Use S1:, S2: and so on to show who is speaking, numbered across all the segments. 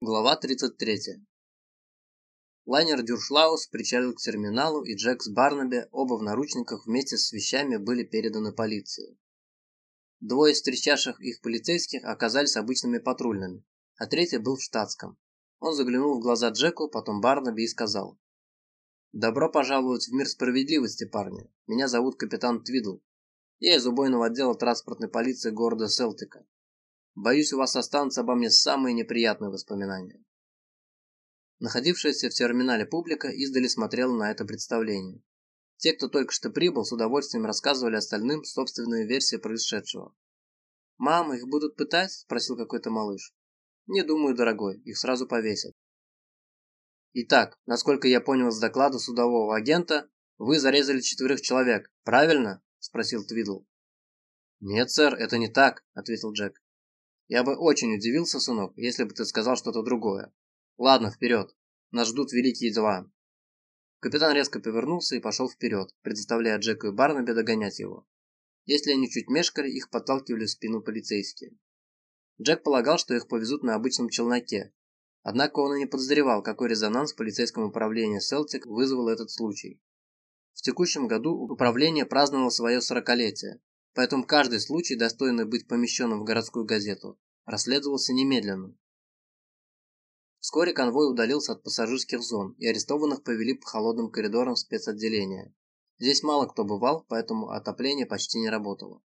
S1: Глава 33. Лайнер Дюршлаус причалил к терминалу, и Джек с Барнаби, оба в наручниках, вместе с вещами были переданы полиции. Двое встречавших их полицейских оказались обычными патрульными, а третий был в штатском. Он заглянул в глаза Джеку, потом Барнаби и сказал. «Добро пожаловать в мир справедливости, парни. Меня зовут капитан Твидл. Я из убойного отдела транспортной полиции города Селтика. Боюсь, у вас останутся обо мне самые неприятные воспоминания. Находившаяся в терминале публика издали смотрела на это представление. Те, кто только что прибыл, с удовольствием рассказывали остальным собственную версию происшедшего. «Мама, их будут пытать?» – спросил какой-то малыш. «Не думаю, дорогой, их сразу повесят». «Итак, насколько я понял из доклада судового агента, вы зарезали четверых человек, правильно?» – спросил Твидл. «Нет, сэр, это не так», – ответил Джек. Я бы очень удивился, сынок, если бы ты сказал что-то другое. Ладно, вперед. Нас ждут великие дела. Капитан резко повернулся и пошел вперед, предоставляя Джеку и Барнаби догонять его. Если они чуть мешкали, их подталкивали в спину полицейские. Джек полагал, что их повезут на обычном челноке. Однако он и не подозревал, какой резонанс в полицейском управлении Селтик вызвал этот случай. В текущем году управление праздновало свое сорокалетие, Поэтому каждый случай, достойный быть помещенным в городскую газету, расследовался немедленно. Вскоре конвой удалился от пассажирских зон, и арестованных повели по холодным коридорам спецотделения. Здесь мало кто бывал, поэтому отопление почти не работало.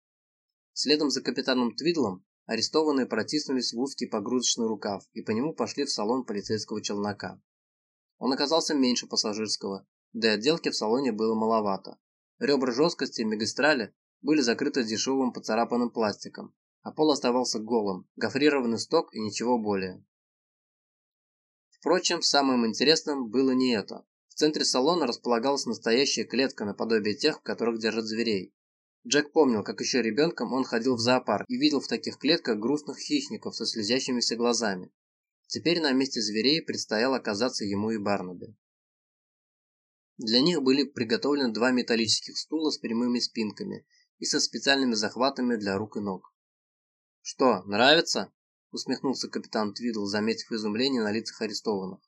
S1: Следом за капитаном Твидлом арестованные протиснулись в узкий погрузочный рукав и по нему пошли в салон полицейского челнока. Он оказался меньше пассажирского, да и отделки в салоне было маловато. Ребра жесткости и магистрали были закрыты дешевым поцарапанным пластиком, а пол оставался голым, гофрированный сток и ничего более. Впрочем, самым интересным было не это. В центре салона располагалась настоящая клетка наподобие тех, в которых держат зверей. Джек помнил, как еще ребенком он ходил в зоопарк и видел в таких клетках грустных хищников со слезящимися глазами. Теперь на месте зверей предстояло оказаться ему и Барнаби. Для них были приготовлены два металлических стула с прямыми спинками и со специальными захватами для рук и ног. «Что, нравится?» – усмехнулся капитан Твидл, заметив изумление на лицах арестованных.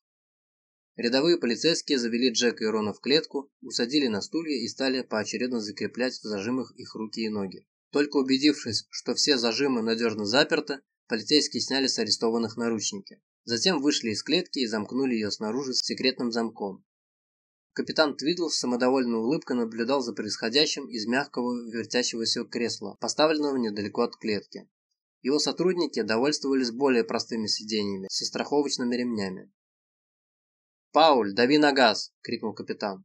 S1: Рядовые полицейские завели Джека и Рона в клетку, усадили на стулья и стали поочередно закреплять в зажимах их руки и ноги. Только убедившись, что все зажимы надежно заперты, полицейские сняли с арестованных наручники. Затем вышли из клетки и замкнули ее снаружи с секретным замком. Капитан Твидл с самодовольной улыбкой наблюдал за происходящим из мягкого вертящегося кресла, поставленного недалеко от клетки. Его сотрудники довольствовались более простыми сиденьями со страховочными ремнями. «Пауль, дави на газ!» – крикнул капитан.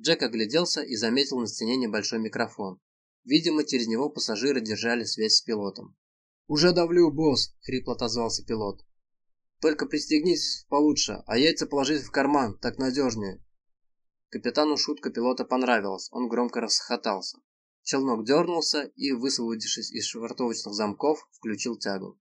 S1: Джек огляделся и заметил на стене небольшой микрофон. Видимо, через него пассажиры держали связь с пилотом. «Уже давлю, босс!» – хрипло отозвался пилот. «Только пристегнитесь получше, а яйца положите в карман, так надежнее!» Капитану шутка пилота понравилась, он громко расхохотался. Челнок дернулся и, высвободившись из швартовочных замков, включил тягу.